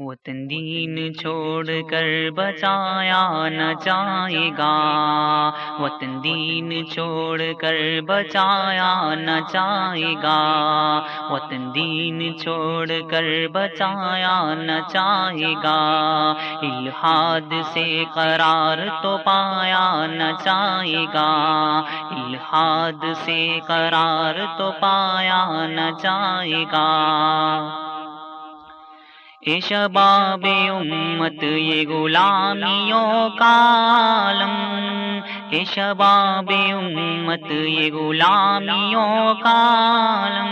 وطن دین چھوڑ کر بچایا نہ جائے گا۔ وطن دین چھوڑ کر بچایا نہ جائے گا۔ وطن دین چھوڑ کر بچایا نہ جائے گا۔ الحاد سے قرار تو پایا نہ جائے گا۔ الحاد سے قرار تو پایا نہ جائے گا۔ اے شباب امت یہ غلامیوں کا عالم۔ اے شباب امت یہ غلامیوں کا عالم۔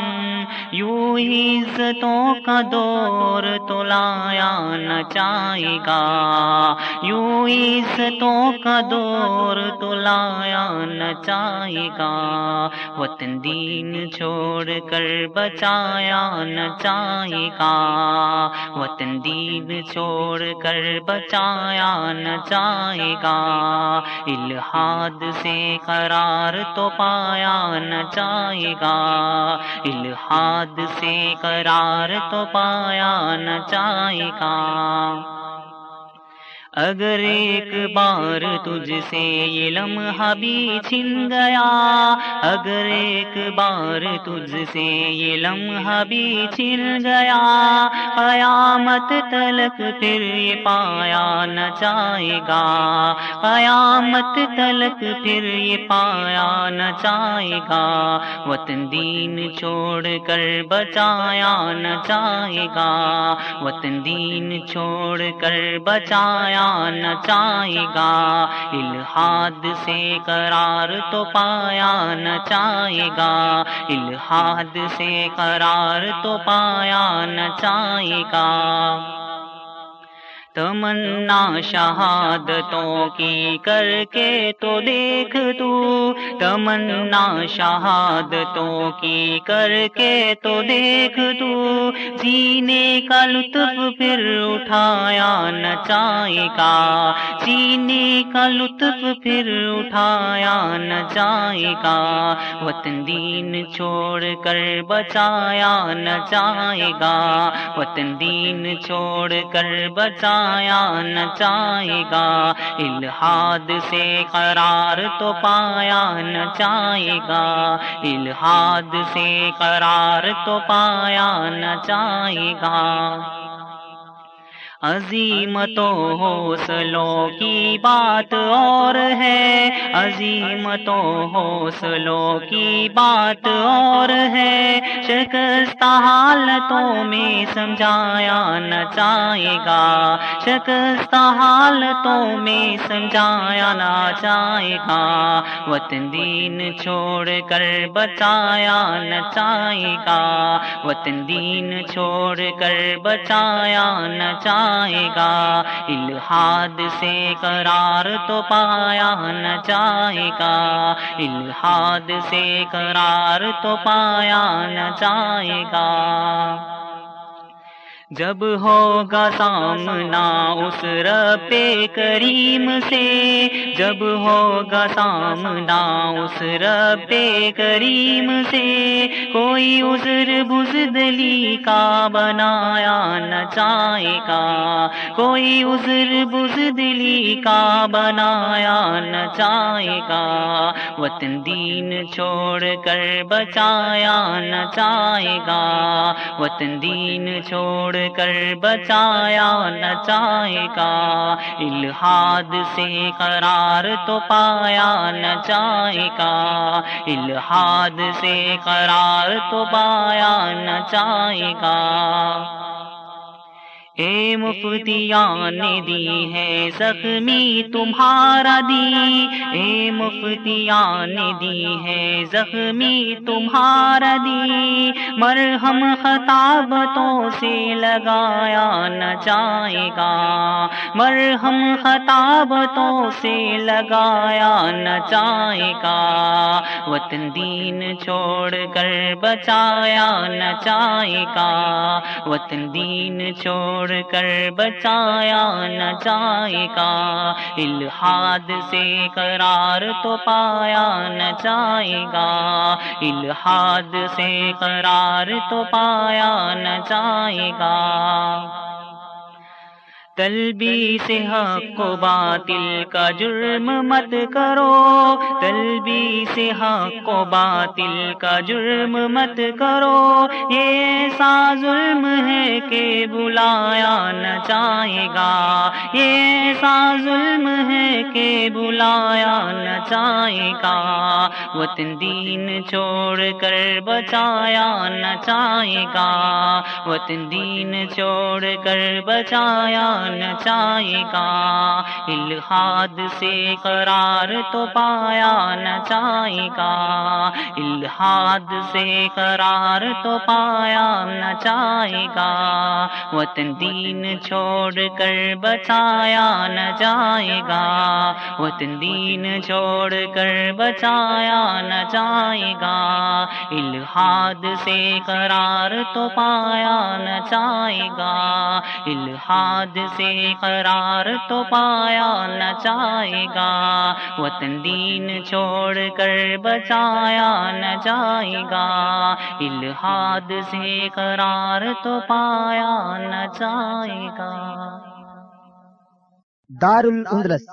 یوں ہی عزتوں کا دور تو لایا نہ چاہے گا۔ یوں ہی عزتوں کا دور تو لایا نہ چاہے گا۔ وطن دین چھوڑ کر بچایا نہ چاہے گا۔ وطن دین چھوڑ کر بچایا نہ چاہے گا۔ الحاد سے قرار تو پایا نہ چاہے گا۔ الحاد سے قرار تو پایا نہ چائے کا اگر ایک بار تجھ سے یہ لمحہ بھی چھن گیا، اگر ایک بار تجھ سے یہ لمحہ بھی چھن گیا، قیامت تلک پھر یہ پایا نہ چاہے گا، قیامت تلک پھر یہ پایا نہ چاہے گا، وطن دین چھوڑ کر بچایا نہ چاہے گا، وطن دین چھوڑ کر بچایا نہ چاہے گا۔ الحاد سے قرار تو پایا نہ چاہے گا۔ الحاد سے قرار تو پایا نہ چاہے گا۔ تمنا شہادتوں کی کر کے تو دیکھ تو تمنا شہادتوں کی کر کے تو دیکھ تو سینے کا لطف پھر اٹھایا نہ چاہے گا سینے کا لطف پھر اٹھایا نہ چاہے گا وطن دین چھوڑ کر بچایا نہ چاہے گا وطن دین چھوڑ کر بچایا نہ چاہے گا۔ الحاد سے قرار تو پایا نہ چاہے گا۔ الحاد سے قرار تو پایا نہ چاہے گا عظیمتوں حوصلوں کی بات اور ہے عظیمتوں حوصلوں کی بات اور ہے شکست حالتوں میں سمجھایا نہ چاہے گا، شکست حالتوں میں سمجھایا نہ چاہے گا، وطن دین چھوڑ کر بچایا نہ چاہے گا، وطن دین چھوڑ کر بچایا نہ چاہے گا۔ الحاد سے قرار تو پایا نہ جائے گا۔ الحاد سے قرار تو پایا نہ جائے گا۔ جب ہوگا سامنا اس رب کریم سے، جب ہوگا سامنا اس رب کریم سے، کوئی عذر بزدلی کا بنایا نہ چاہے گا، کوئی عذر بزدلی کا بنایا نہ چاہے گا، وطن دین چھوڑ کر بچایا نہ چاہے گا، وطن دین چھوڑ کر بچایا نہ چاہے گا۔ الحاد سے قرار تو پایا نہ چاہے گا۔ الحاد سے قرار تو پایا نہ چاہے گا اے مفتیان دی ہے زخمی تمہارا دی۔ اے مفتیان دی ہے زخمی تمہارا دی۔ مرہم خطابتوں سے لگایا نہ جائے گا مرہم خطابتوں سے لگایا نہ جائے گا وطن دین چھوڑ کر بچایا نہ جائے گا وطن دین چھوڑ چھوڑ کر بچایا نہ جائے گا۔ الحاد سے قرار تو پایا نہ جائے گا۔ الحاد سے قرار تو پایا نہ جائے گا۔ تلبی سے حق و باطل کا جرم مت کرو۔ تلبی سے حق و باطل کا جرم مت کرو۔ یہ ایسا ظلم ہے کہ بلایا نہ چاہے گا۔ یہ ایسا ظلم ہے کہ بلایا نہ چاہے گا۔ وطن دین چھوڑ کر بچایا نہ چاہے گا۔ وطن دین چھوڑ کر بچایا چاہے گا۔ الحاد سے قرار تو پایا نہ چاہے گا۔ الحاد سے قرار تو پایا نہ چاہے گا۔ وطن دین چھوڑ کر بچایا نہ جائے گا۔ وطن دین چھوڑ کر بچایا نہ جائے گا۔ الحاد سے قرار تو پایا نہ چاہے گا۔ الحاد سے قرار تو پایا نہ جائے گا۔ وطن دین چھوڑ کر بچایا نہ جائے گا۔ الحاد سے قرار تو پایا نہ جائے گا۔ دار الاندلس